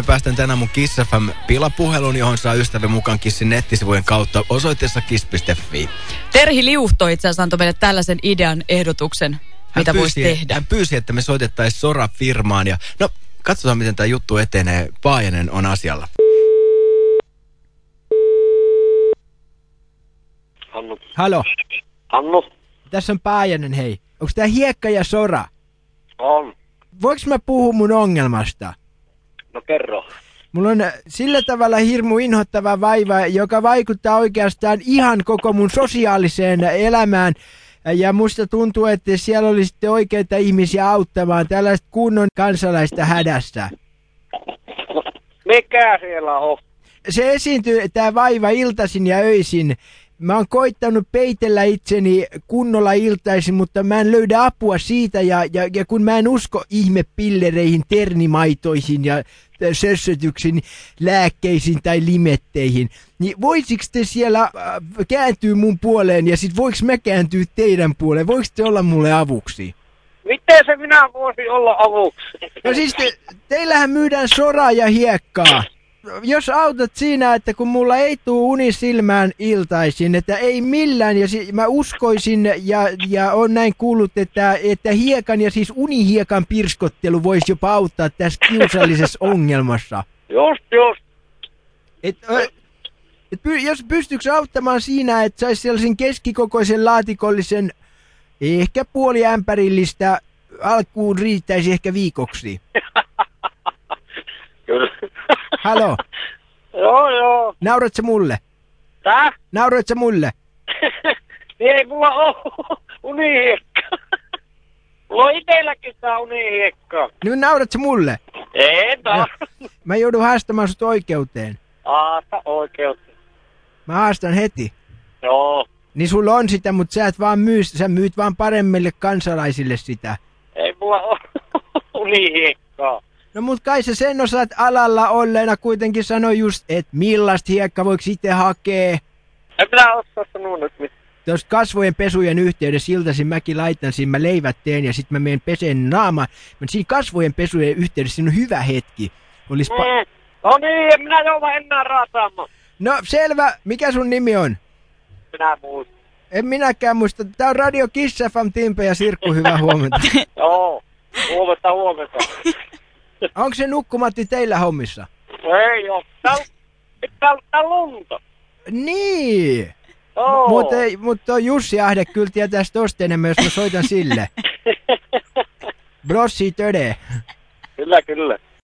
Me päästään tänään mun Kiss FM pilapuhelun, johon saa ystävän mukaan Kissin nettisivujen kautta osoitteessa kiss.fi. Terhi Liuhto itse asiassa antoi meille tällaisen idean ehdotuksen, mitä voisi tehdä. Hän pyysi, että me soitettaisiin Sora-firmaan ja no, katsotaan miten tämä juttu etenee. Paajanen on asialla. Hannu. Halo, Hannu. tässä on Paajanen, hei. Onko tää Hiekka ja Sora? On. Voinko mä puhua mun ongelmasta? No kerro. Mulla on sillä tavalla hirmu inhottava vaiva, joka vaikuttaa oikeastaan ihan koko mun sosiaaliseen elämään. Ja musta tuntuu, että siellä oli sitten oikeita ihmisiä auttamaan tällaista kunnon kansalaista hädässä. Mikä siellä on? Se esiintyy, tämä vaiva iltaisin ja öisin. Mä oon koittanut peitellä itseni kunnolla iltaisin, mutta mä en löydä apua siitä. Ja, ja, ja kun mä en usko ihmepillereihin, ternimaitoihin ja sössötyksiin, lääkkeisiin tai limetteihin, niin voisiks te siellä äh, kääntyä mun puoleen ja sit voiks mä kääntyä teidän puoleen? Voiks te olla mulle avuksi? Miten se minä voisin olla avuksi? No siis te, teillähän myydään soraa ja hiekkaa. Jos autat siinä, että kun mulla ei tuu uni silmään iltaisin, että ei millään, ja si- mä uskoisin ja, ja on näin kuullut, että, että hiekan ja siis unihiekan pirskottelu voisi jopa auttaa tässä kiusallisessa ongelmassa. Just, just. Et, ö, et py, jos pystyykö auttamaan siinä, että saisi sellaisen keskikokoisen laatikollisen, ehkä puoli ämpärillistä, alkuun riittäisi ehkä viikoksi. Halo, joo, joo. naurat sä mulle? Tää? Nauroit sä mulle? niin ei mulla oo unihiekka. mulla on itelläkin tää unihiekka. Nyt naurat sä mulle? Ei taas. Mä joudun haastamaan sut oikeuteen. Aasta oikeutta. Mä haastan heti. Joo. Niin sulla on sitä, mutta sä et vaan myy, sä myyt vaan paremmille kansalaisille sitä. Ei mulla oo unihiekkaa. No mut kai sä sen osaat alalla olleena kuitenkin sanoi just, että millaista hiekka voiko itse hakea. En minä osaa sanoa nyt mitään. Tuosta kasvojen pesujen yhteydessä iltaisin mäkin laitan siinä, mä leivät teen ja sitten mä menen peseen naama. Mä siinä kasvojen pesujen yhteydessä siinä on hyvä hetki. Olis pa- Mm. No niin, en minä jouda enää raataamaan. no selvä, mikä sun nimi on? Minä muistan. En minäkään muista. Tää on Radio Kiss FM, Timpe ja Sirkku, hyvää huomenta. Joo. Huomenta, huomenta. Onko se nukkumatti teillä hommissa? Ei oo. Tää ottaa lunta. Niin. Joo. Mutta mut toi Jussi Ahde kyllä tietäisi tosta enemmän, jos mä soitan sille. Brossi töde. kyllä, kyllä.